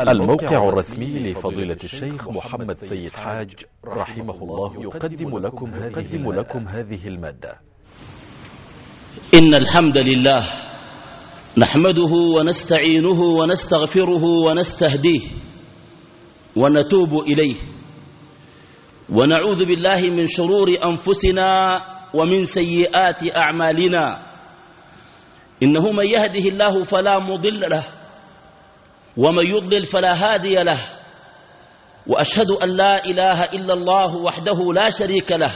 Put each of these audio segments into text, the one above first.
الموقع الرسمي لفضيلة الشيخ محمد سيد حاج رحمه الله يقدم لكم هذه, لكم هذه ا ل م ا د ة إن الحمد لله نحمده ونستعينه ونستغفره ونستهديه ونتوب إليه ونعوذ بالله من شرور أنفسنا ومن سيئات أعمالنا إنه من يهده الله فلا مضل له ومن يضلل فلا هادي له وأشهد أن لا إله إلا الله وحده لا شريك له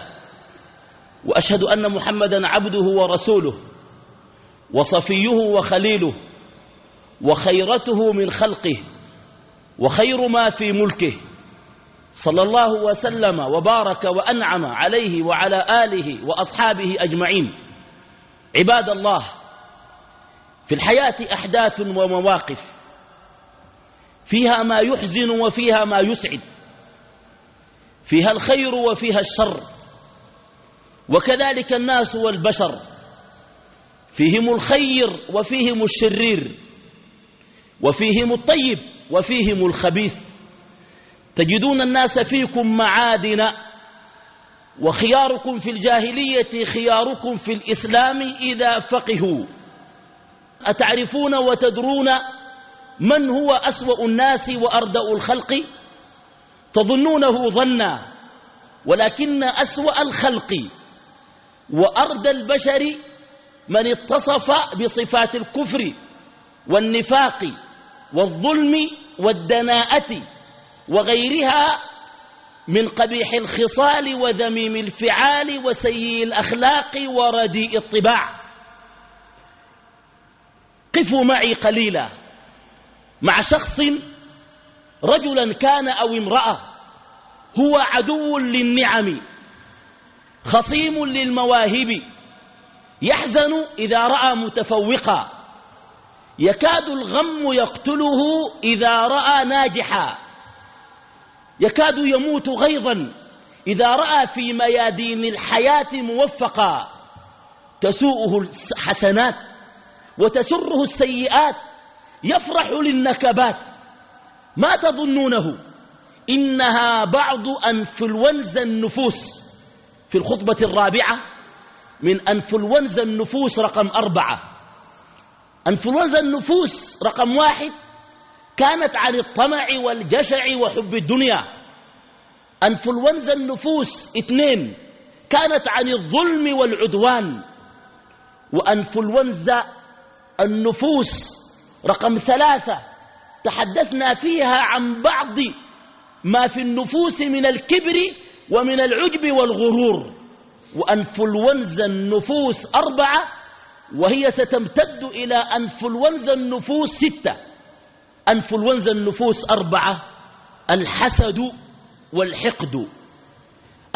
وأشهد أن محمدا عبده ورسوله وصفيه وخليله وخيرته من خلقه وخير ما في ملكه صلى الله وسلم وبارك وأنعم عليه وعلى آله وأصحابه أجمعين. عباد الله في الحياة أحداث ومواقف فيها ما يحزن وفيها ما يسعد. فيها الخير وفيها الشر. وكذلك الناس والبشر. فيهم الخير وفيهم الشرير. وفيهم الطيب وفيهم الخبيث. تجدون الناس فيكم معادن. وخياركم في الجاهلية خياركم في الإسلام إذا فقهوا. أتعرفون وتدرون من هو أسوأ الناس وأردأ الخلق؟ تظنونه ظنا ولكن أسوأ الخلق. وأرد البشر من اتصف بصفات الكفر والنفاق والظلم والدناءة وغيرها من قبيح الخصال وذميم الفعال وسيء الأخلاق ورديء الطباع. قفوا معي قليلا. مع شخص رجلا كان أو امرأة هو عدو للنعم خصيم للمواهب يحزن إذا رأى متفوقا يكاد الغم يقتله إذا رأى ناجحا يكاد يموت غيظا إذا رأى في ميادين الحياة موفقا تسوءه الحسنات وتسره السيئات يفرح للنكبات. ما تظنونه؟ إنها بعض أنفلونزا النفوس. في الخطبة الرابعة من أنفلونزا النفوس رقم أربعة. أنفلونزا النفوس رقم واحد كانت عن الطمع والجشع وحب الدنيا. أنفلونزا النفوس اثنين كانت عن الظلم والعدوان. وأنفلونزا النفوس رقم ثلاثة. تحدثنا فيها عن بعض ما في النفوس من الكبر ومن العجب والغرور. وأنفلونزا النفوس أربعة وهي ستمتد إلى أنفلونزا النفوس ستة. أنفلونزا النفوس أربعة الحسد والحقد.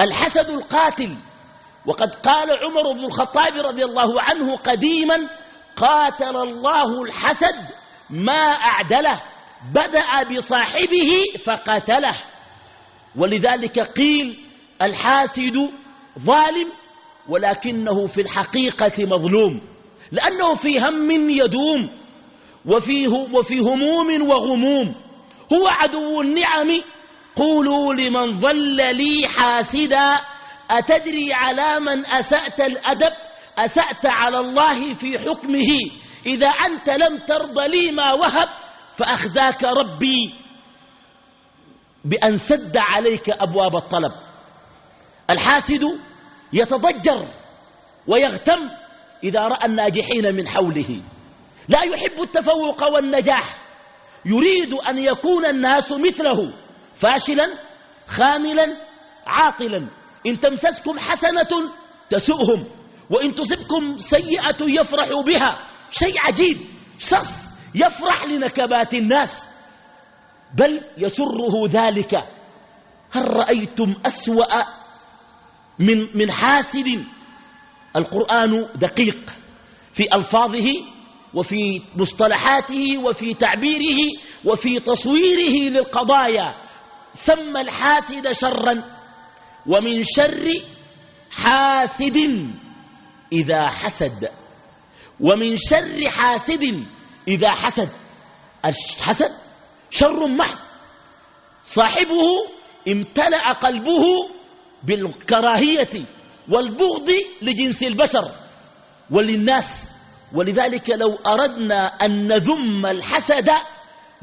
الحسد القاتل. وقد قال عمر بن الخطاب رضي الله عنه قديما قاتل الله الحسد ما أعدله بدأ بصاحبه فقتله. ولذلك قيل الحاسد ظالم ولكنه في الحقيقة مظلوم لأنه في هم يدوم وفي, وفي هموم وغموم. هو عدو النعم قولوا لمن ظل لي حاسدا أتدري على من أسأت الأدب؟ أسأت على الله في حكمه. إذا أنت لم ترض لي ما وهب فأخذاك ربي بأن سد عليك أبواب الطلب. الحاسد يتضجر ويغتم إذا رأى الناجحين من حوله. لا يحب التفوق والنجاح. يريد أن يكون الناس مثله فاشلا خاملا عاطلا. إن تمسسكم حسنة تسؤهم. وإن تصبكم سيئة يفرح بها. شيء عجيب. شخص يفرح لنكبات الناس. بل يسره ذلك. هل رأيتم أسوأ من, من حاسد؟ القرآن دقيق. في ألفاظه وفي مصطلحاته وفي تعبيره وفي تصويره للقضايا. سمى الحاسد شرا. ومن شر حاسد. إذا حسد. ومن شر حاسد إذا حسد. الحسد شر محض. صاحبه امتلأ قلبه بالكراهية والبغض لجنس البشر وللناس. ولذلك لو أردنا أن نذم الحسد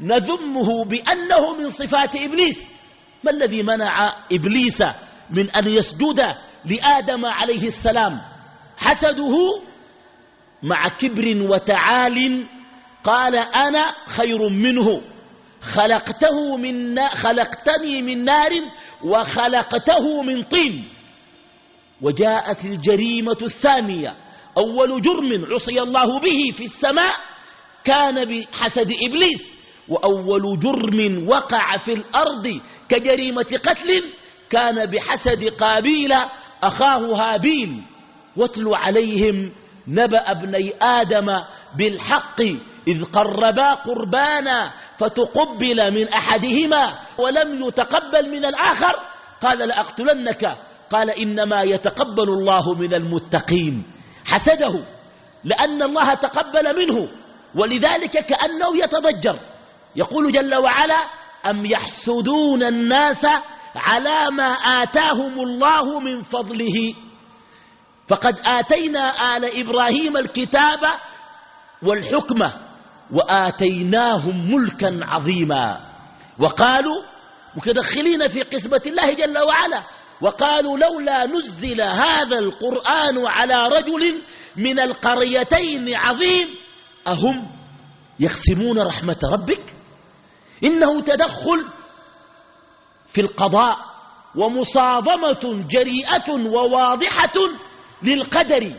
نذمه بأنه من صفات إبليس. ما الذي منع إبليس من أن يسجد لآدم عليه السلام؟ حسده مع كبر وتعال قال أنا خير منه. خلقته من خلقتني من نار وخلقته من طين. وجاءت الجريمة الثانية. أول جرم عصي الله به في السماء كان بحسد إبليس. وأول جرم وقع في الأرض كجريمة قتل كان بحسد قابيل أخاه هابيل. واتل عليهم نبأ ابني آدم بالحق إذ قربا قربانا فتقبل من أحدهما ولم يتقبل من الآخر. قال لأقتلنك. قال إنما يتقبل الله من المتقين. حسده. لأن الله تقبل منه. ولذلك كأنه يتضجر. يقول جل وعلا أم يحسدون الناس على ما آتاهم الله من فضله؟ فقد آتينا آل إبراهيم الكتاب والحكمة وآتيناهم ملكا عظيما. وقالوا متدخلين في قسمة الله جل وعلا. وقالوا لولا نزل هذا القرآن على رجل من القريتين عظيم أهم يقسمون رحمة ربك؟ إنه تدخل في القضاء ومصادمة جريئة وواضحة للقدر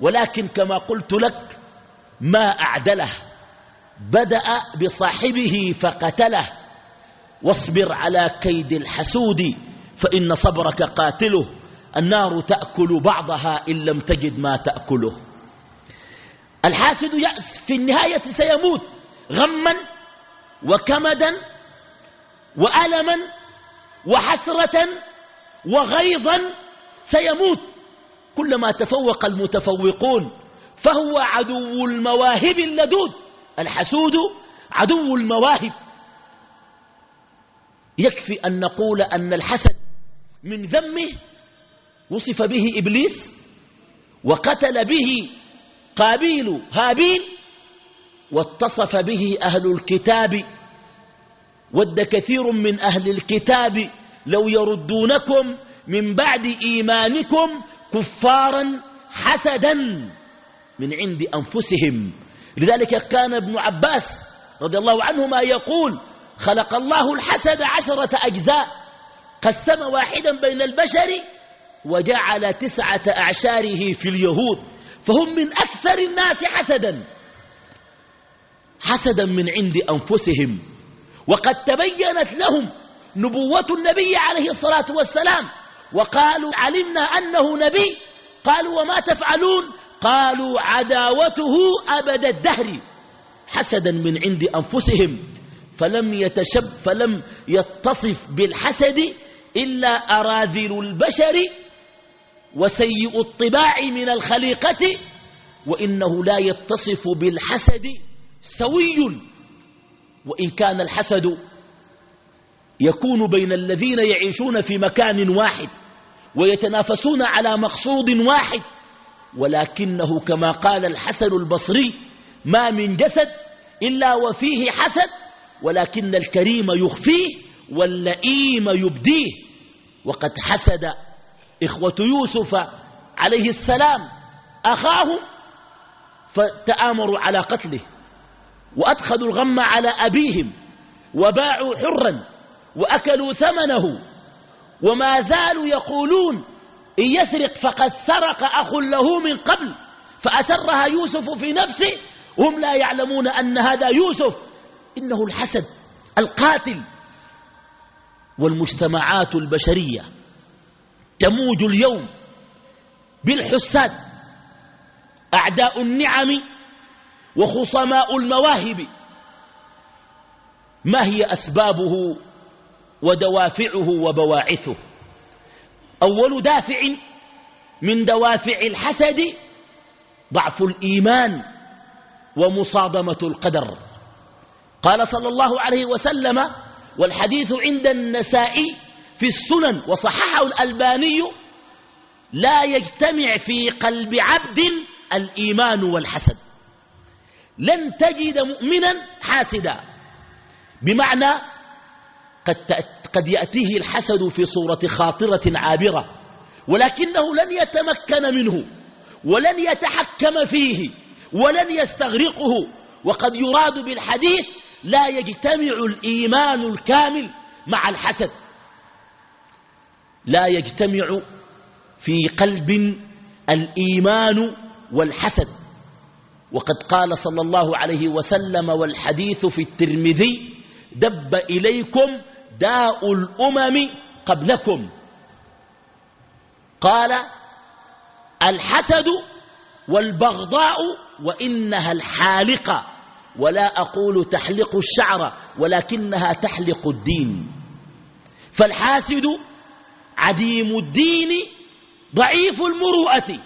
ولكن كما قلت لك ما أعدله بدأ بصاحبه فقتله. واصبر على كيد الحسود فإن صبرك قاتله. النار تأكل بعضها إن لم تجد ما تأكله. الحاسد يأس في النهاية سيموت غما وكمدا وألما وحسرة وغيظا سيموت. كلما تفوق المتفوقون فهو عدو المواهب اللدود الحسود عدو المواهب. يكفي أن نقول أن الحسد من ذمه وصف به إبليس وقتل به قابيل هابيل واتصف به أهل الكتاب. ود كثير من أهل الكتاب لو يردونكم من بعد إيمانكم كفارا حسدا من عند أنفسهم. لذلك كان ابن عباس رضي الله عنهما يقول خلق الله الحسد عشرة أجزاء قسم واحدا بين البشر وجعل تسعة أعشاره في اليهود فهم من أكثر الناس حسدا حسدا من عند أنفسهم. وقد تبينت لهم نبوة النبي عليه الصلاة والسلام وقالوا علمنا أنه نبي. قالوا وما تفعلون؟ قالوا عداوته أبد الدهر حسدا من عند أنفسهم. فلم يتشب فلم يتصف بالحسد إلا أراذل البشر وسيء الطباع من الخليقة. وإنه لا يتصف بالحسد سوي. وإن كان الحسد يكون بين الذين يعيشون في مكان واحد. ويتنافسون على مقصود واحد ولكنه كما قال الحسن البصري ما من جسد إلا وفيه حسد ولكن الكريم يخفيه واللئيم يبديه. وقد حسد إخوة يوسف عليه السلام أخاه فتآمروا على قتله وأدخلوا الغم على أبيهم وباعوا حرا وأكلوا ثمنه وما زالوا يقولون إن يسرق فقد سرق أخ له من قبل فأسرها يوسف في نفسه وهم لا يعلمون أن هذا يوسف إنه الحسد القاتل. والمجتمعات البشرية تموج اليوم بالحساد أعداء النعم وخصماء المواهب. ما هي أسبابه؟ ودوافعه وبواعثه. أول دافع من دوافع الحسد ضعف الإيمان ومصادمة القدر. قال صلى الله عليه وسلم والحديث عند النسائي في السنن وصححه الألباني لا يجتمع في قلب عبد الإيمان والحسد. لن تجد مؤمنا حاسدا. بمعنى قد, قد يأتيه الحسد في صورة خاطرة عابرة ولكنه لن يتمكن منه ولن يتحكم فيه ولن يستغرقه وقد يراد بالحديث لا يجتمع الإيمان الكامل مع الحسد. لا يجتمع في قلب الإيمان والحسد. وقد قال صلى الله عليه وسلم والحديث في الترمذي دب إليكم داء الأمم قبلكم. قال الحسد والبغضاء وإنها الحالقة ولا أقول تحلق الشعر ولكنها تحلق الدين. فالحاسد عديم الدين ضعيف المروءة.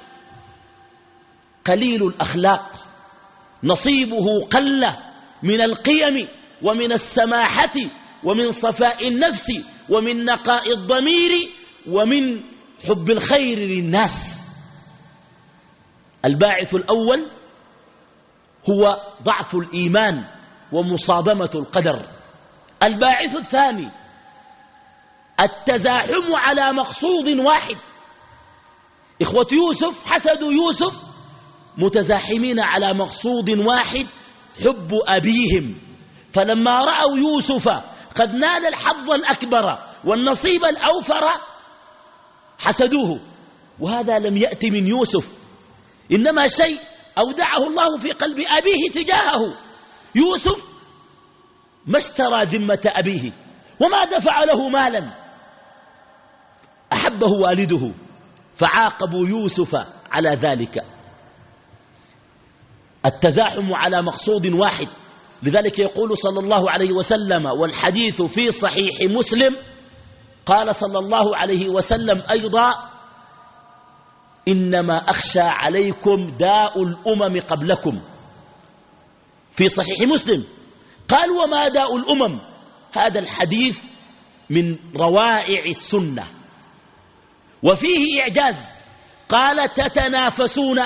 قليل الأخلاق نصيبه قل من القيم. ومن السماحة ومن صفاء النفس ومن نقاء الضمير ومن حب الخير للناس. الباعث الأول هو ضعف الإيمان ومصادمة القدر. الباعث الثاني التزاحم على مقصود واحد. إخوة يوسف حسدوا يوسف متزاحمين على مقصود واحد حب أبيهم. فلما رأوا يوسف قد نال الحظ الأكبر والنصيب الأوفر حسدوه. وهذا لم يأتي من يوسف. إنما شيء أودعه الله في قلب أبيه تجاهه. يوسف ما اشترى ذمة أبيه وما دفع له مالا. أحبه والده فعاقبوا يوسف على ذلك. التزاحم على مقصود واحد. لذلك يقول صلى الله عليه وسلم والحديث في صحيح مسلم قال صلى الله عليه وسلم أيضا إنما أخشى عليكم داء الأمم قبلكم. في صحيح مسلم قال وما داء الأمم؟ هذا الحديث من روائع السنة. وفيه إعجاز. قال تتنافسون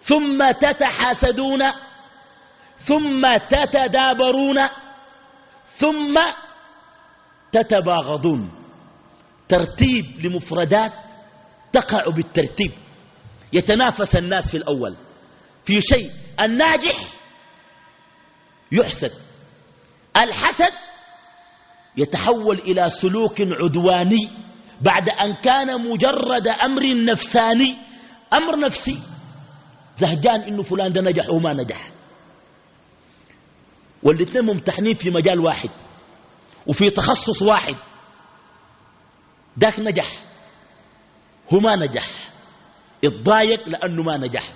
ثم تتحاسدون ثم تتدابرون ثم تتباغضون. ترتيب لمفردات تقع بالترتيب. يتنافس الناس في الأول. في شيء الناجح يحسد. الحسد يتحول إلى سلوك عدواني بعد أن كان مجرد أمر نفساني. أمر نفسي. زهجان إنه فلان ده نجح وما نجح. والاثنين ممتحنين في مجال واحد وفي تخصص واحد. ذاك نجح. هو ما نجح. اتضايق لأنه ما نجح.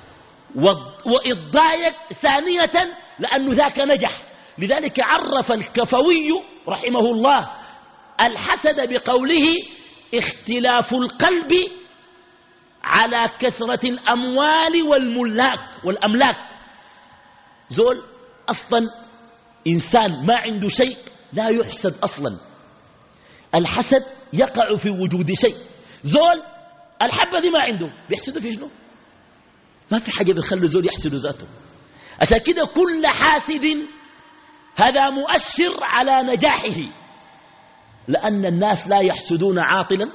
واتضايق ثانية لأنه ذاك نجح. لذلك عرف الكفوي رحمه الله الحسد بقوله اختلاف القلب على كثرة الأموال والملاك والأملاك. زول أصلا إنسان ما عنده شيء لا يحسد أصلا. الحسد يقع في وجود شيء. زول الحبة دي ما عنده. بيحسده في شنو؟ ما في حاجة بيخلي زول يحسد ذاته. عشان كده كل حاسد هذا مؤشر على نجاحه. لأن الناس لا يحسدون عاطلا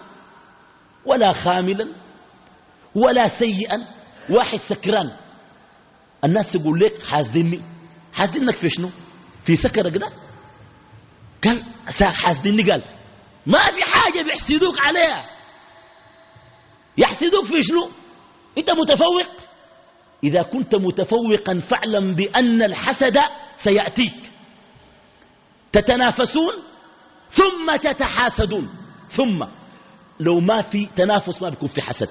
ولا خاملا ولا سيئا واحد سكران الناس يقول لك حاسدني. حاسدنك في شنو؟ في سكرك ده قال حاسدني قال ما في حاجة بيحسدوك عليها. يحسدوك في شنو؟ انت متفوق؟ إذا كنت متفوقا فاعلم بأن الحسد سيأتيك. تتنافسون ثم تتحاسدون. ثم لو ما في تنافس ما بيكون في حسد.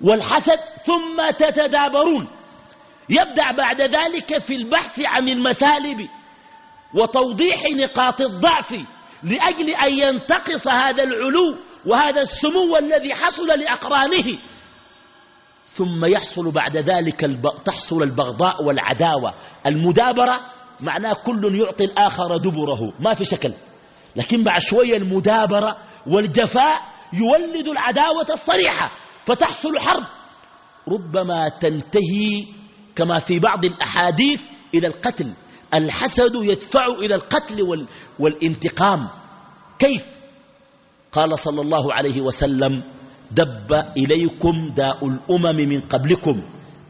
والحسد ثم تتدابرون. يبدأ بعد ذلك في البحث عن المثالب. وتوضيح نقاط الضعف لأجل أن ينتقص هذا العلو وهذا السمو الذي حصل لأقرانه. ثم يحصل بعد ذلك تحصل البغضاء والعداوة. المدابرة معناه كل يعطي الآخر دبره. ما في شكل. لكن بعد شوية المدابرة والجفاء يولد العداوة الصريحة فتحصل حرب. ربما تنتهي كما في بعض الأحاديث إلى القتل. الحسد يدفع إلى القتل والانتقام. كيف؟ قال صلى الله عليه وسلم دب إليكم داء الأمم من قبلكم.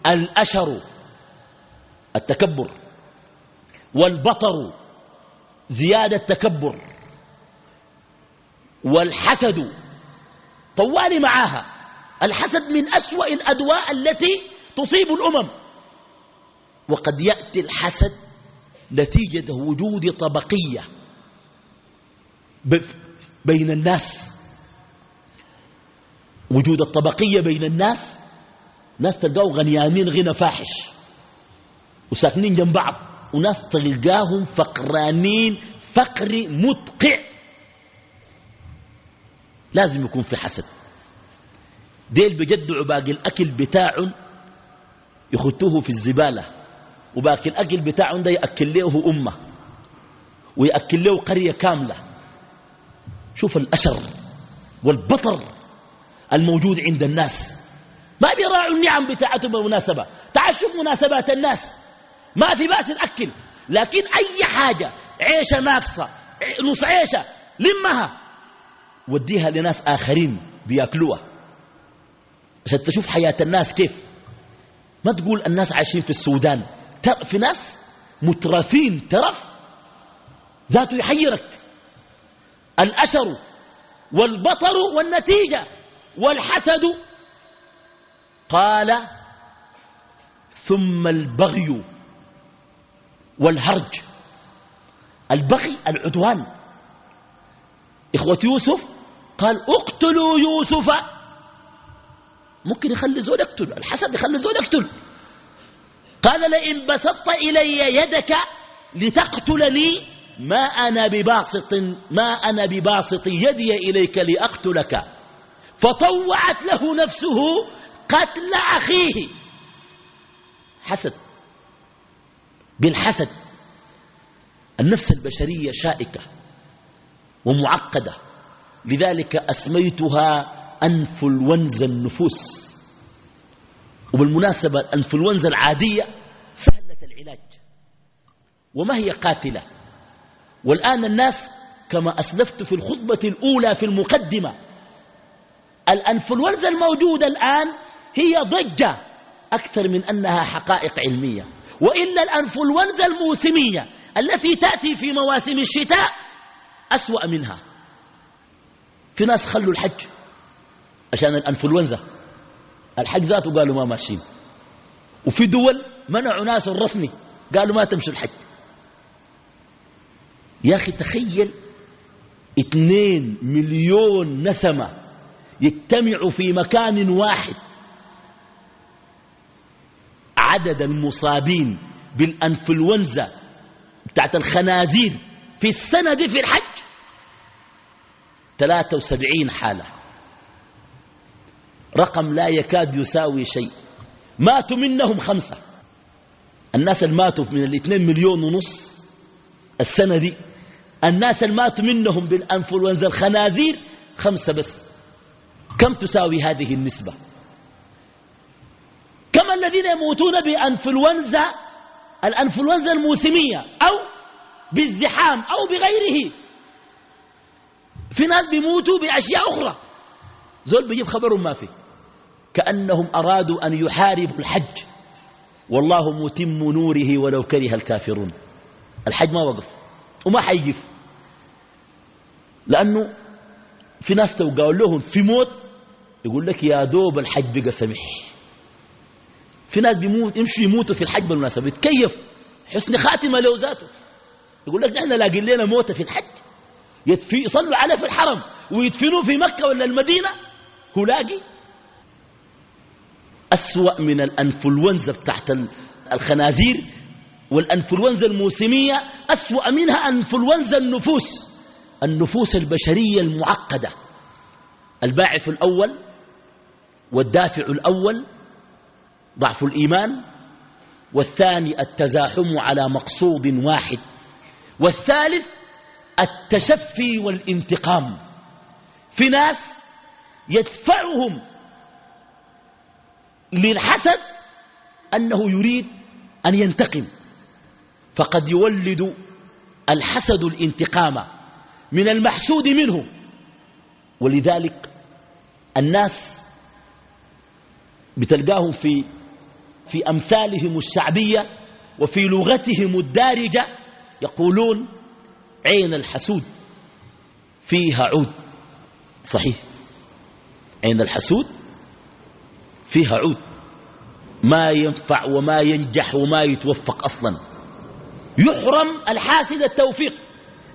الأشر التكبر. والبطر زيادة تكبر والحسد طوال معاها. الحسد من أسوأ الأدواء التي تصيب الأمم. وقد يأتي الحسد نتيجة وجود طبقية بين الناس. وجود الطبقية بين الناس ناس تلقاهم غنيانين غنى فاحش وساكنين جنب بعض وناس تلقاهم فقرانين فقر مدقع. لازم يكون في حسد. ديل بجدعوا باقي الأكل بتاعهم يخطوه في الزبالة. وباقي الأكل بتاعهم ده يأكل له أمة ويأكل له قرية كاملة. شوف الأشر والبطر الموجود عند الناس. ما بيراعوا النعم بتاعتهم بالمناسبة. تعال شوف مناسبات الناس. ما في بأس نأكل لكن أي حاجة عيشة ناقصة نص عيشة لمها. وديها لناس آخرين بيأكلوها. عشان تشوف حياة الناس كيف. ما تقول الناس عايشين في السودان. في ناس مترفين ترف ذاته يحيرك. الأشر والبطر والنتيجة والحسد. قال ثم البغي والهرج. البغي العدوان. إخوة يوسف قال اقتلوا يوسف. ممكن يخلي زول يقتل الحسد يخلي زول يقتل. قال لئن بسطت إلي يدك لتقتلني ما أنا بباسط ما أنا بباسط يدي إليك لأقتلك. فطوعت له نفسه قتل أخيه. حسد. بالحسد. النفس البشرية شائكة ومعقدة. لذلك أسميتها أنفلونزا النفوس. وبالمناسبة الأنفلونزا العادية سهلة العلاج وما هي قاتلة. والآن الناس كما أسلفت في الخطبة الأولى في المقدمة الأنفلونزا الموجودة الآن هي ضجة أكثر من أنها حقائق علمية. وإلا الأنفلونزا الموسمية التي تأتي في مواسم الشتاء أسوأ منها. في ناس خلوا الحج عشان الأنفلونزا. الحج ذاته قالوا ما ماشيين. وفي دول منعوا ناس الرسمي قالوا ما تمشوا الحج يا أخي تخيل اثنين مليون نسمة يجتمعوا في مكان واحد. عدد المصابين بالأنفلونزا بتاعت الخنازير في السنة دي في الحج. 73 حالة. رقم لا يكاد يساوي شيء. ماتوا منهم خمسة. الناس اللي ماتوا من الاثنين مليون ونص السنة دي الناس اللي ماتوا منهم بالأنفلونزا الخنازير خمسة بس. كم تساوي هذه النسبة؟ كما الذين يموتون بأنفلونزا الأنفلونزا الموسمية أو بالزحام أو بغيره؟ في ناس بيموتوا بأشياء أخرى. زول بيجيب خبرهم ما في. كأنهم أرادوا أن يحاربوا الحج. والله متم نوره ولو كره الكافرون. الحج ما وقف وما حيقف. لأنه في ناس توقعوا لهم في موت يقول لك يا دوب الحج بقى سمح. في ناس بيموت يمشوا يموتوا في الحج بالمناسبة. يتكيف. حسن خاتمة له ذاته. يقول لك نحن لاقين لنا موتة في الحج. يصلوا عليه في الحرم ويدفنوه في مكة ولا المدينة. هو لاقي أسوأ من الأنفلونزا بتاعت الخنازير والأنفلونزا الموسمية أسوأ منها أنفلونزا النفوس النفوس البشرية المعقدة. الباعث الأول والدافع الأول ضعف الإيمان والثاني التزاحم على مقصود واحد والثالث التشفي والانتقام. في ناس يدفعهم للحسد أنه يريد أن ينتقم. فقد يولد الحسد الانتقام من المحسود منه. ولذلك الناس بتلقاهم في في أمثالهم الشعبية وفي لغتهم الدارجة يقولون عين الحسود فيها عود. صحيح. عين الحسود فيها عود. ما ينفع وما ينجح وما يتوفق أصلا. يحرم الحاسد التوفيق.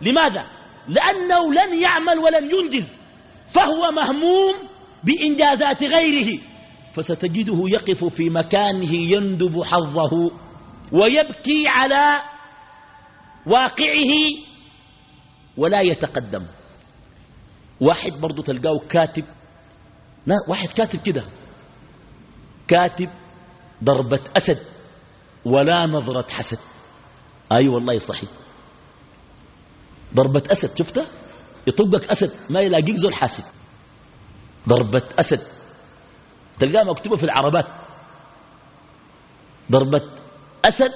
لماذا؟ لأنه لن يعمل ولن ينجز. فهو مهموم بإنجازات غيره. فستجده يقف في مكانه يندب حظه ويبكي على واقعه ولا يتقدم. واحد برضو تلقاه كاتب. لا واحد كاتب كده. كاتب ضربة أسد ولا نظرة حسد. أي أيوة والله صحيح. ضربة أسد شفته؟ يطقك أسد ما يلاقيك زول حاسد. ضربة أسد. تلقاها مكتوبة في العربات. ضربة أسد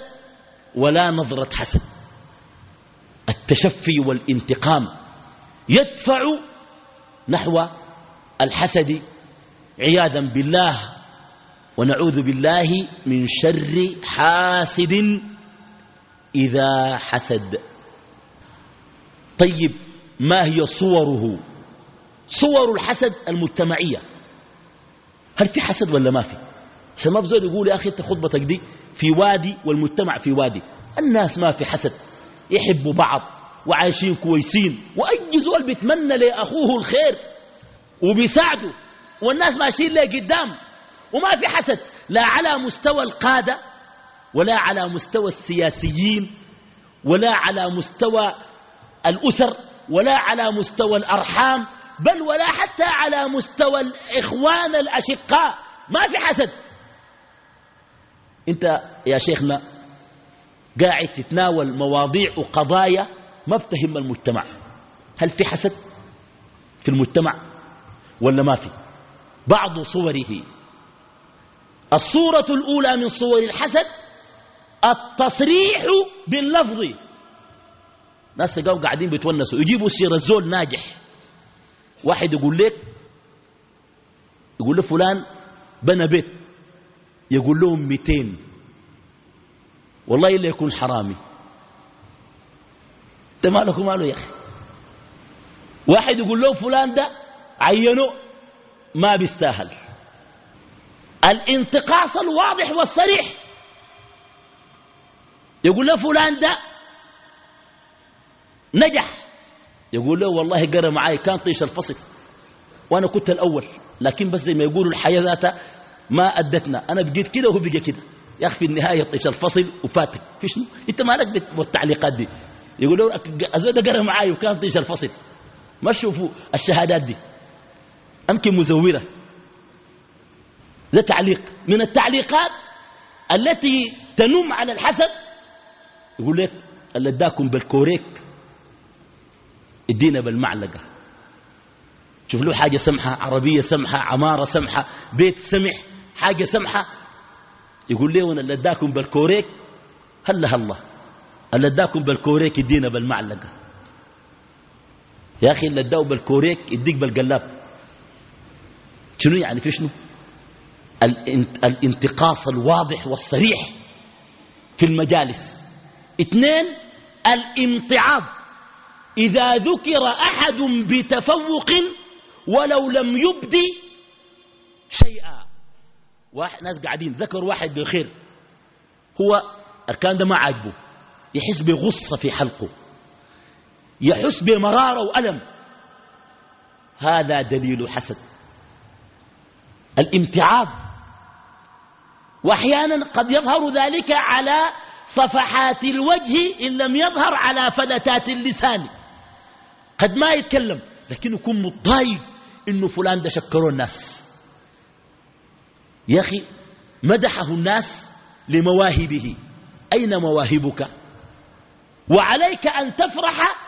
ولا نظرة حسد. التشفي والانتقام يدفع نحو الحسد عياذا بالله. ونعوذ بالله من شر حاسد إذا حسد. طيب ما هي صوره؟ صور الحسد المجتمعية. هل في حسد ولا ما في؟ عشان ما بزول يقول يا أخي أنت خطبتك دي في وادي والمجتمع في وادي. الناس ما في حسد. يحبوا بعض وعايشين كويسين. وأي زول بيتمنى لأخوه الخير وبيساعده. والناس ماشيين له قدام وما في حسد. لا على مستوى القادة ولا على مستوى السياسيين ولا على مستوى الأسر ولا على مستوى الأرحام بل ولا حتى على مستوى الإخوان الأشقاء. ما في حسد. انت يا شيخنا قاعد تتناول مواضيع وقضايا ما بتهم المجتمع. هل في حسد في المجتمع ولا ما في؟ بعض صوره الصورة الأولى من صور الحسد التصريح باللفظ. ناس تلقاهم قاعدين بيتونسوا يجيبوا سير الزول ناجح. واحد يقول لك يقول له فلان بنى بيت يقول لهم 200 والله إلا يكون حرامي. انت مالك وماله يا أخي؟ واحد يقول له فلان ده عينه ما بيستاهل. الانتقاص الواضح والصريح. يقول له فلان ده نجح. يقول له والله قرى معاي كان طيش الفصل. وأنا كنت الأول. لكن بس زي ما يقولوا الحياة ذاتها ما أدتنا. أنا بقيت كده وهو بقى كده. يا أخي في النهاية طيش الفصل وفاتك. في شنو؟ أنت مالك بالتعليقات دي. يقول له الزول ده قرى معاي وكان طيش الفصل. ما تشوفوا الشهادات دي. أمكن مزورة. ده تعليق من التعليقات التي تنم على الحسد يقول لك اللي اداكم بالكوريك ادينا بالمعلقة. شوف له حاجة سمحة عربية سمحة عمارة سمحة بيت سمح حاجة سمحة يقول لي وأنا اللي اداكم بالكوريك هلا هلا. اللي اداكم بالكوريك يدينا بالمعلقة. يا أخي اللي اداه بالكوريك يديك بالقلاب. شنو يعني؟ في شنو؟ الانتقاص الواضح والصريح في المجالس. اثنين الامتعاض إذا ذكر أحد بتفوق ولو لم يبدي شيئا. واحد ناس قاعدين ذكر واحد بالخير. هو الكلام ده ما عاجبه. يحس بغصة في حلقه. يحس بمرارة وألم. هذا دليل حسد. الامتعاض وأحيانا قد يظهر ذلك على صفحات الوجه إن لم يظهر على فلتات اللسان. قد ما يتكلم لكنه يكون متضايق إنه فلان ده شكروا الناس. يا أخي مدحه الناس لمواهبه. أين مواهبك؟ وعليك أن تفرح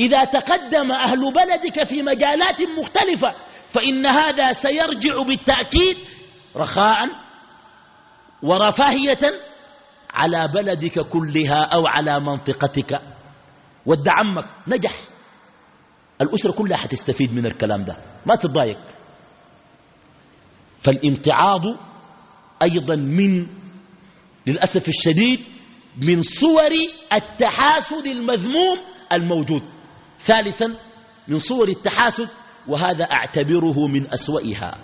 إذا تقدم أهل بلدك في مجالات مختلفة فإن هذا سيرجع بالتأكيد رخاء ورفاهية على بلدك كلها أو على منطقتك. ود عمك نجح. الأسرة كلها حتستفيد من الكلام ده. ما تضايق. فالامتعاض أيضا من للأسف الشديد من صور التحاسد المذموم الموجود. ثالثا من صور التحاسد وهذا أعتبره من أسوئها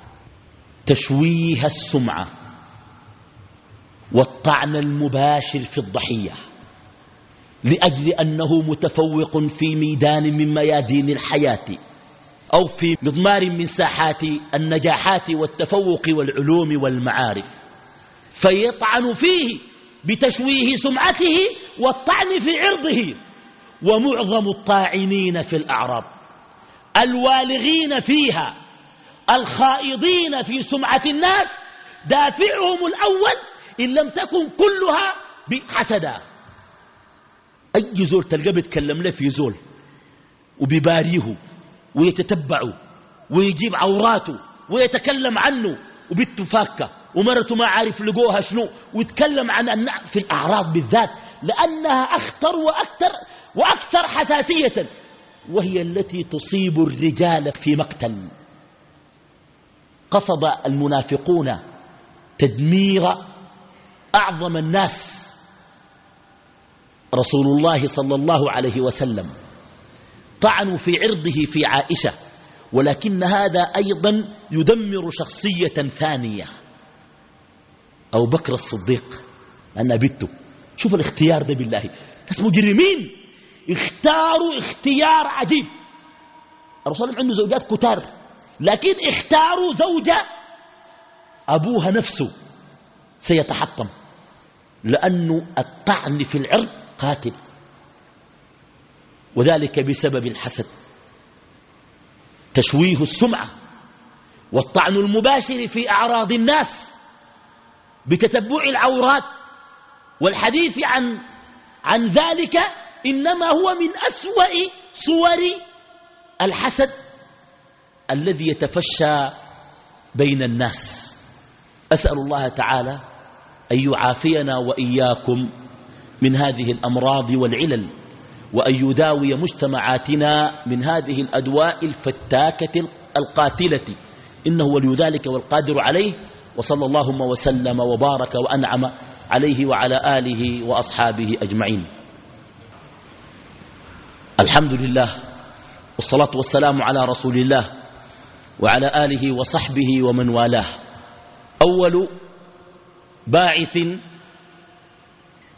تشويه السمعة. والطعن المباشر في الضحية لأجل أنه متفوق في ميدان من ميادين الحياة أو في مضمار من ساحات النجاحات والتفوق والعلوم والمعارف. فيطعن فيه بتشويه سمعته والطعن في عرضه ومعظم الطاعنين في الأعراض الوالغين فيها الخائضين في سمعة الناس دافعهم الأول إن لم تكن كلها بحسدا. أي زول تلقى بيتكلم له في زول وبيباريه ويتتبعه ويجيب عوراته ويتكلم عنه وبنته فاكه ومرته ما عارف لقوها شنو ويتكلم عن النع في الأعراض بالذات لأنها أخطر وأكثر, وأكثر حساسية. وهي التي تصيب الرجال في مقتل. قصد المنافقون تدمير أعظم الناس رسول الله صلى الله عليه وسلم. طعنوا في عرضه في عائشة ولكن هذا أيضا يدمر شخصية ثانية. أو بكر الصديق أنا بيته شوف الاختيار ده بالله. ناس مجرمين. اختاروا اختيار عجيب. الرسول عنده زوجات كتار لكن اختاروا زوجة أبوها نفسه. سيتحطم لأنه الطعن في العرض قاتل. وذلك بسبب الحسد. تشويه السمعة والطعن المباشر في أعراض الناس بتتبع العورات والحديث عن عن ذلك إنما هو من أسوأ صور الحسد الذي يتفشى بين الناس. أسأل الله تعالى أن يعافينا وإياكم من هذه الأمراض والعلل وأن يداوي مجتمعاتنا من هذه الأدواء الفتاكة القاتلة. إنه ولي ذلك والقادر عليه وصلى اللهم وسلم وبارك وأنعم عليه وعلى آله وأصحابه أجمعين. الحمد لله والصلاة والسلام على رسول الله وعلى آله وصحبه ومن والاه. أول باعث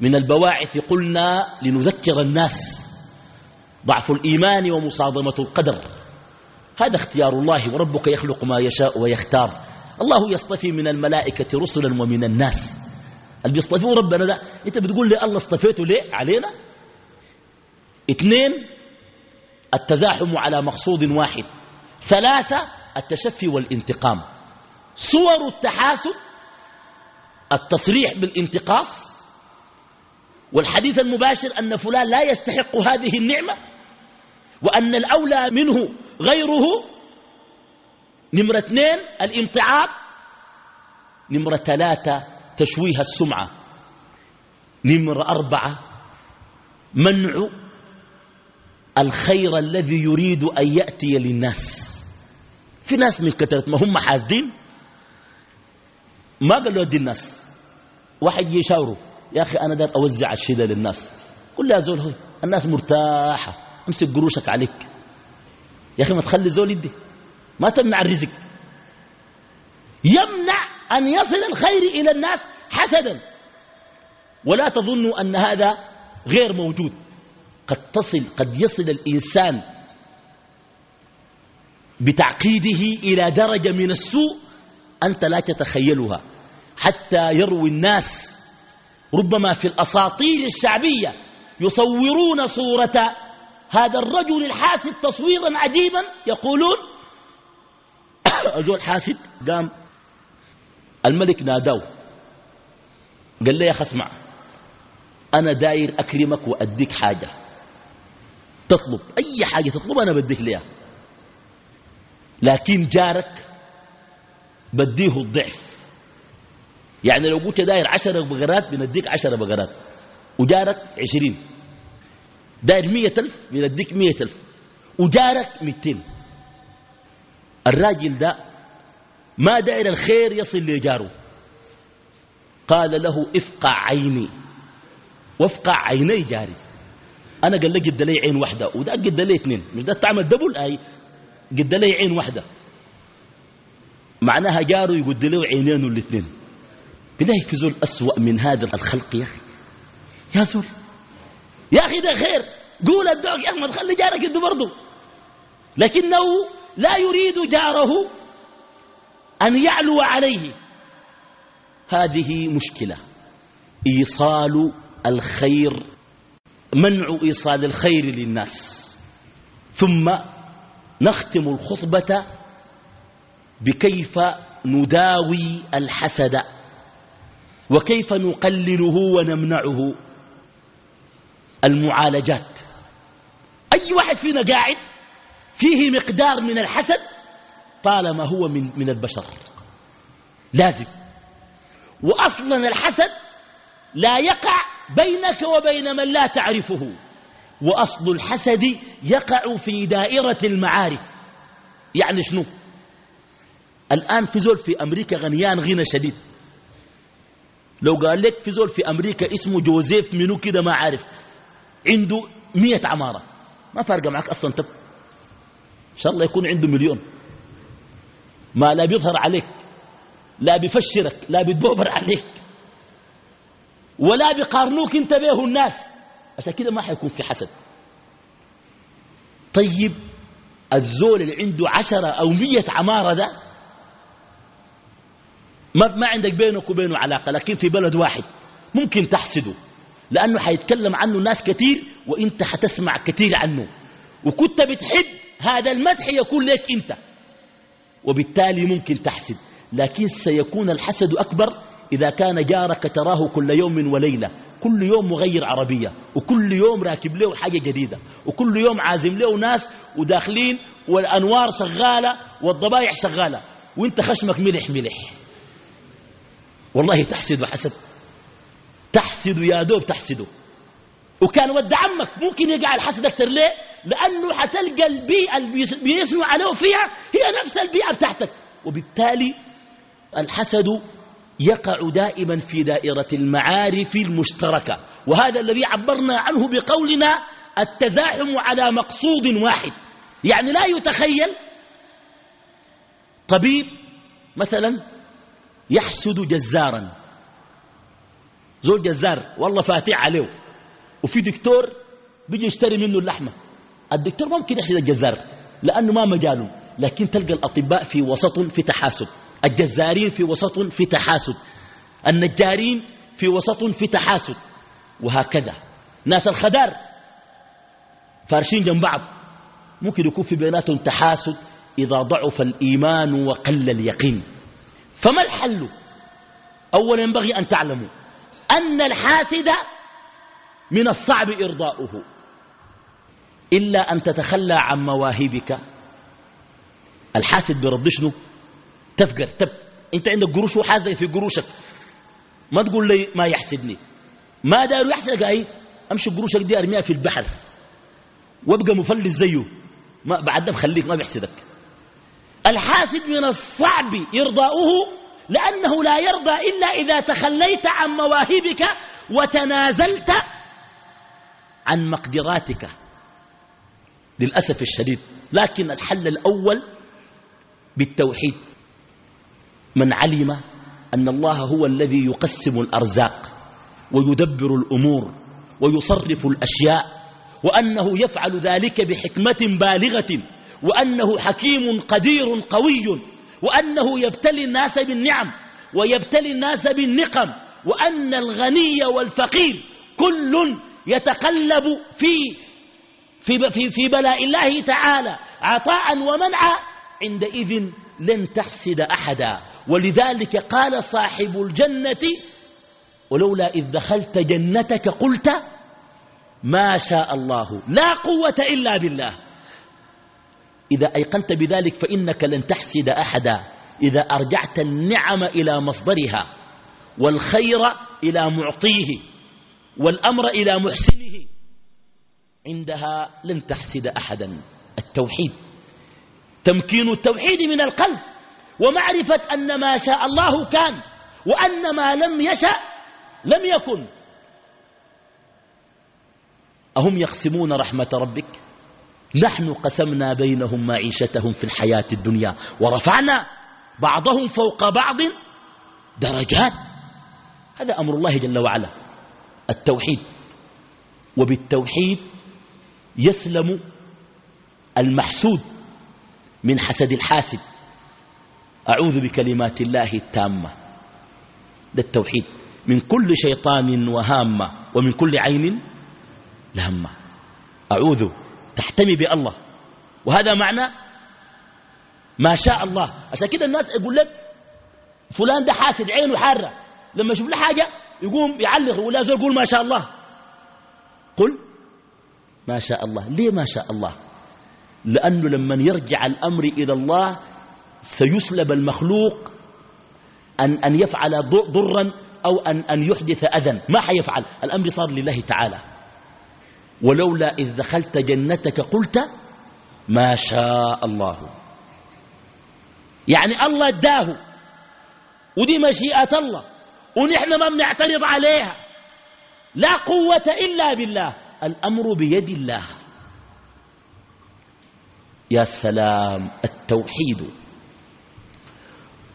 من البواعث قلنا لنذكر الناس ضعف الإيمان ومصادمة القدر. هذا اختيار الله وربك يخلق ما يشاء ويختار. الله يصطفي من الملائكة رسلا ومن الناس. اللي بيصطفيه ربنا؟ ده انت بتقول لي الله اصطفيته ليه؟ علينا؟ اثنين التزاحم على مقصود واحد. ثلاثة التشفي والانتقام. صور التحاسد التصريح بالانتقاص والحديث المباشر أن فلان لا يستحق هذه النعمة وأن الأولى منه غيره نمرة اثنين الامتعاض نمرة ثلاثة تشويه السمعة نمرة أربعة منع الخير الذي يريد أن يأتي للناس. في ناس من كثرة ما هم حاسدين ما قالوا أدي الناس واحد يشاوره يا أخي أنا دار أوزع الشيء للناس قل يا زول هو الناس مرتاحة امسك قروشك عليك يا أخي ما تخلي زول يدي ما تمنع الرزق يمنع أن يصل الخير إلى الناس حسدا ولا تظنوا أن هذا غير موجود قد تصل قد يصل الإنسان بتعقيده إلى درجة من السوء أنت لا تتخيلها حتى يروي الناس. ربما في الأساطير الشعبية يصورون صورة هذا الرجل الحاسد تصويرا عجيبا يقولون أجول حاسد قام الملك ناداه قال لي يا أخي اسمع أنا داير أكرمك وأديك حاجة. تطلب أي حاجة تطلب أنا بديك ليها. لكن جارك بديه الضعف. يعني لو قلت داير عشر بقرات بنديك عشر بقرات وجارك عشرين. داير مية ألف بنديك مية ألف وجارك ميتين. الراجل ده ما داير الخير يصل لجاره. قال له افقع عيني وافقع عيني جاري. أنا قال لي قد لي عين واحدة وده قد لي اثنين مش ده تعمل دبل؟ أي. قد لي عين واحدة. معناها جاره يقد له عينين الاثنين بالله في زول أسوأ من هذا الخلق يا أخي. يا زول. يا أخي ده خير. قول الدعوة يا ما تخلي جارك يده برضه لكنه لا يريد جاره أن يعلو عليه. هذه مشكلة. إيصال الخير. منع إيصال الخير للناس. ثم نختم الخطبة بكيف نداوي الحسد. وكيف نقلله ونمنعه؟ المعالجات. أي واحد فينا قاعد فيه مقدار من الحسد طالما هو من, من البشر. لازم. وأصلا الحسد لا يقع بينك وبين من لا تعرفه. وأصل الحسد يقع في دائرة المعارف. يعني شنو؟ الآن في زول في أمريكا غنيان غنى شديد. لو قال لك في زول في أمريكا اسمه جوزيف منو كده ما عارف عنده مية عمارة. ما فارقة معك أصلا تب. إن شاء الله يكون عنده مليون. ما لا بيظهر عليك لا بيفشرك لا بيتبوبر عليك. ولا بيقارنوك أنت به الناس. عشان كده ما حيكون في حسد. طيب الزول اللي عنده عشرة أو مية عمارة ده ما, ما عندك بينك وبينه علاقة لكن في بلد واحد ممكن تحسده لأنه حيتكلم عنه ناس كثير وإنت حتسمع كثير عنه. وكنت بتحب هذا المدح يكون لك أنت. وبالتالي ممكن تحسد لكن سيكون الحسد أكبر إذا كان جارك تراه كل يوم وليلة كل يوم مغير عربية وكل يوم راكب له حاجة جديدة وكل يوم عازم له ناس وداخلين والأنوار شغالة والضبايح شغالة وإنت خشمك ملح ملح. والله تحسد وحسد تحسد يا دوب تحسده. وكان ود عمك ممكن يقع الحسد أكثر ليه؟ لأنه حتلقى البيئة اللي بيسمع عليه فيها هي نفس البيئة بتاعتك. وبالتالي الحسد يقع دائما في دائرة المعارف المشتركة. وهذا الذي عبرنا عنه بقولنا التزاحم على مقصود واحد. يعني لا يتخيل طبيب مثلا يحسد جزارا. زول جزار والله فاتح عليه. وفي دكتور بيجي يشتري منه اللحمة. الدكتور ممكن يحسد الجزار لأنه ما مجاله. لكن تلقى الأطباء في وسط في تحاسد الجزارين في وسط في تحاسد النجارين في وسط في تحاسد وهكذا. ناس الخدار فارشين جنب بعض. ممكن يكون في بيناتهم تحاسد إذا ضعف الإيمان وقل اليقين. فما الحل؟ أولا ينبغي أن تعلموا أن الحاسد من الصعب إرضاؤه إلا أن تتخلى عن مواهبك. الحاسد بيرضي شنو؟ تفقر تب. أنت عندك قروش وحاسد في قروشك. ما تقول لي ما يحسدني. ما دار يحسدك أي؟ أمشي قروشك دي أرميها في البحر. وابقى مفلس زيه. ما بعد ده خليك ما بيحسدك. الحاسد من الصعب إرضاؤه لأنه لا يرضى إلا إذا تخليت عن مواهبك وتنازلت عن مقدراتك. للأسف الشديد لكن الحل الأول بالتوحيد. من علم أن الله هو الذي يقسم الأرزاق ويدبر الأمور ويصرف الأشياء وأنه يفعل ذلك بحكمة بالغة. وأنه حكيم قدير قوي وأنه يبتلي الناس بالنعم ويبتلي الناس بالنقم وأن الغني والفقير كل يتقلب في في في, في بلاء الله تعالى عطاء ومنعا. عندئذ لن تحسد أحدا. ولذلك قال صاحب الجنة ولولا إذ دخلت جنتك قلت ما شاء الله لا قوة إلا بالله. إذا أيقنت بذلك فإنك لن تحسد أحدا. إذا أرجعت النعم إلى مصدرها والخير إلى معطيه والأمر إلى محسنه عندها لن تحسد أحدا. التوحيد تمكين التوحيد من القلب ومعرفة أن ما شاء الله كان وأن ما لم يشأ لم يكن. أهم يقسمون رحمة ربك؟ نحن قسمنا بينهم معيشتهم في الحياة الدنيا ورفعنا بعضهم فوق بعض درجات. هذا أمر الله جل وعلا. التوحيد. وبالتوحيد يسلم المحسود من حسد الحاسد. أعوذ بكلمات الله التامة. ده التوحيد. من كل شيطان وهامة ومن كل عين لهمة أعوذ تحتمي بالله. وهذا معنى ما شاء الله. عشان كده الناس يقول لك فلان ده حاسد عينه حارة. لما يشوف له حاجة يقوم يعلق يقول زول قول ما شاء الله. قل ما شاء الله. ليه ما شاء الله؟ لأنه لما يرجع الأمر إلى الله سيسلب المخلوق أن, أن يفعل ضرا أو أن, أن يحدث أذى. ما حيفعل. الأمر صار لله تعالى. ولولا إذ دخلت جنتك قلت ما شاء الله. يعني الله اداه ودي مشيئة الله ونحن ما بنعترض عليها. لا قوة إلا بالله الأمر بيد الله. يا سلام التوحيد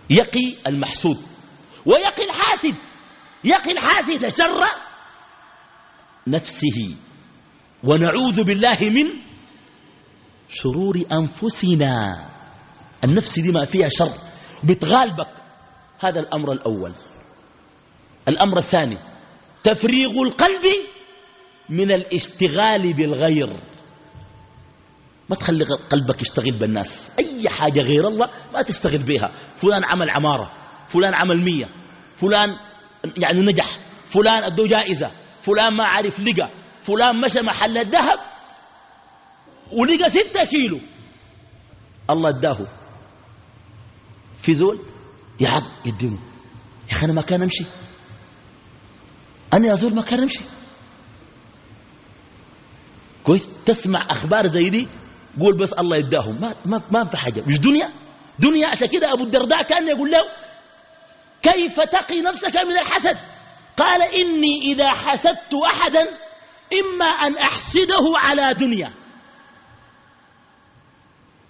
يقي المحسود ويقي الحاسد يقي الحاسد شر نفسه. ونعوذ بالله من شرور أنفسنا. النفس دي ما فيها شر. بتغالبك. هذا الأمر الأول. الأمر الثاني. تفريغ القلب من الاشتغال بالغير. ما تخلي قلبك يشتغل بالناس. أي حاجة غير الله ما تشتغل بها. فلان عمل عمارة. فلان عمل مية. فلان يعني نجح. فلان أدو جائزة. فلان ما عارف لقى. فلان مشى محل الذهب ولقى ستة كيلو. الله اداه. في زول يعض يدينه يا أخي أنا ما كان أمشي. أنا يا زول ما كان أمشي. كويس تسمع أخبار زي دي قول بس الله يداهم. ما, ما, ما في حاجة. مش دنيا؟ دنيا عشان كده أبو الدرداء كان يقول له كيف تقي نفسك من الحسد؟ قال إني إذا حسدت أحدا إما أن أحسده على دنيا.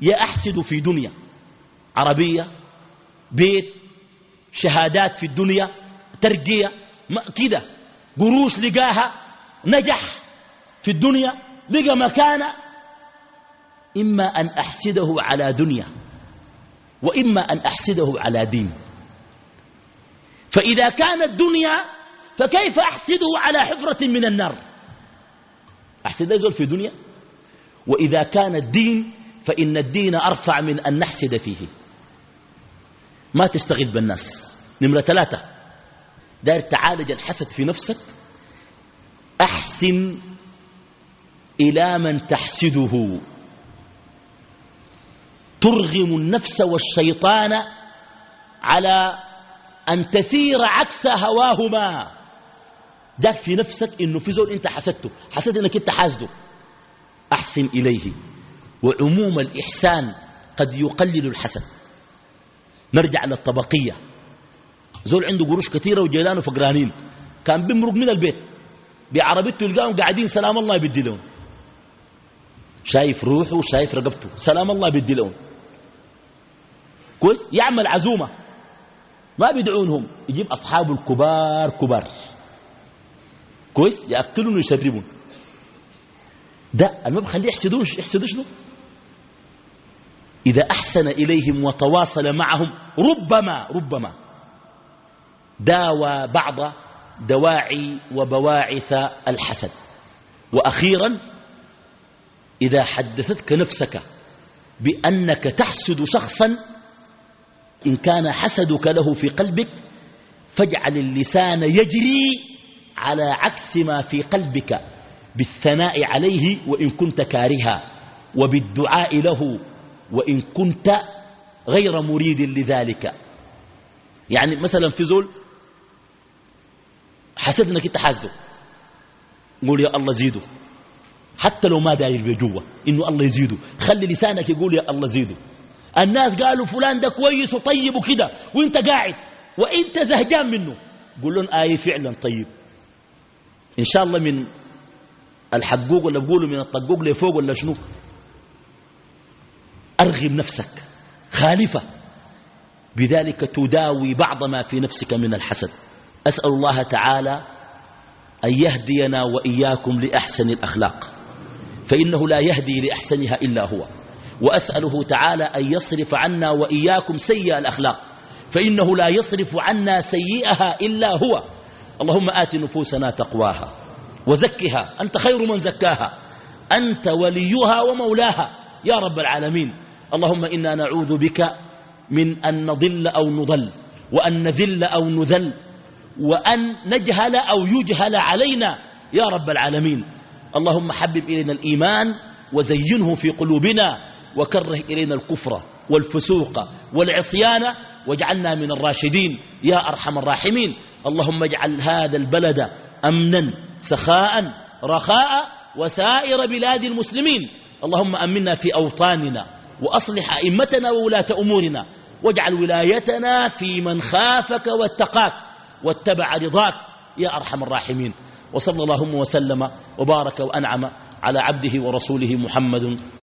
يا أحسد في دنيا. عربية بيت شهادات في الدنيا ترقية كده. قروش لقاها نجح في الدنيا لقى مكانة. إما أن أحسده على دنيا وإما أن أحسده على دين. فإذا كانت دنيا فكيف أحسده على حفرة من النار؟ أحسد يزول في دنيا. وإذا كان الدين فإن الدين أرفع من أن نحسد فيه. ما تشتغل بالناس. نمرة ثلاثة. داير تعالج الحسد في نفسك. أحسن إلى من تحسده. ترغم النفس والشيطان على أن تسير عكس هواهما. جاك في نفسك إنه في زول أنت حسدته. حسد إنك أنت حاسده. أحسن إليه. وعموم الإحسان قد يقلل الحسد. نرجع للطبقية. زول عنده قروش كثيرة وجيلانه فقرانين. كان بيمرق من البيت. بعربيته يلقاهم قاعدين سلام الله يبدي لهم. شايف روحه وشايف رقبته. سلام الله يبدي لهم. كويس؟ يعمل عزومة. ما بيدعونهم. يجيب أصحابه الكبار كبار. كويس يأكلون ويشربون ده ما بخليه يحسدون يحسدوا شنو؟ إذا أحسن إليهم وتواصل معهم ربما ربما داوى بعض دواعي وبواعث الحسد. وأخيرا إذا حدثتك نفسك بأنك تحسد شخصا إن كان حسدك له في قلبك فاجعل اللسان يجري على عكس ما في قلبك بالثناء عليه وإن كنت كارها وبالدعاء له وإن كنت غير مريد لذلك. يعني مثلا في زول حسيت إنك أنت حاسده قول يا الله زيده حتى لو ما داير بجوة إنه الله يزيده. خلي لسانك يقول يا الله زيده. الناس قالوا فلان ده كويس وطيب وكده وإنت قاعد وإنت زهجان منه. قول لهم آي فعلا طيب. إن شاء الله من الحقوق ولا بقولوا من الطقوق لفوق ولا شنو؟ أرغم نفسك خالفة. بذلك تداوي بعض ما في نفسك من الحسد. أسأل الله تعالى أن يهدينا وإياكم لأحسن الأخلاق. فإنه لا يهدي لأحسنها إلا هو. وأسأله تعالى أن يصرف عنا وإياكم سيئ الأخلاق. فإنه لا يصرف عنا سيئها إلا هو. اللهم آت نفوسنا تقواها وزكها أنت خير من زكاها أنت وليها ومولاها يا رب العالمين. اللهم إنا نعوذ بك من أن نضل أو نضل وأن نذل أو نذل وأن نجهل أو يجهل علينا يا رب العالمين. اللهم حبب إلينا الإيمان وزينه في قلوبنا وكره إلينا الكفر والفسوق والعصيان واجعلنا من الراشدين يا أرحم الراحمين. اللهم اجعل هذا البلد أمنا سخاء رخاء وسائر بلاد المسلمين. اللهم أمنا في أوطاننا وأصلح أئمتنا وولاة أمورنا. واجعل ولايتنا في من خافك واتقاك. واتبع رضاك يا أرحم الراحمين. وصلى اللهم وسلم وبارك وأنعم على عبده ورسوله محمد.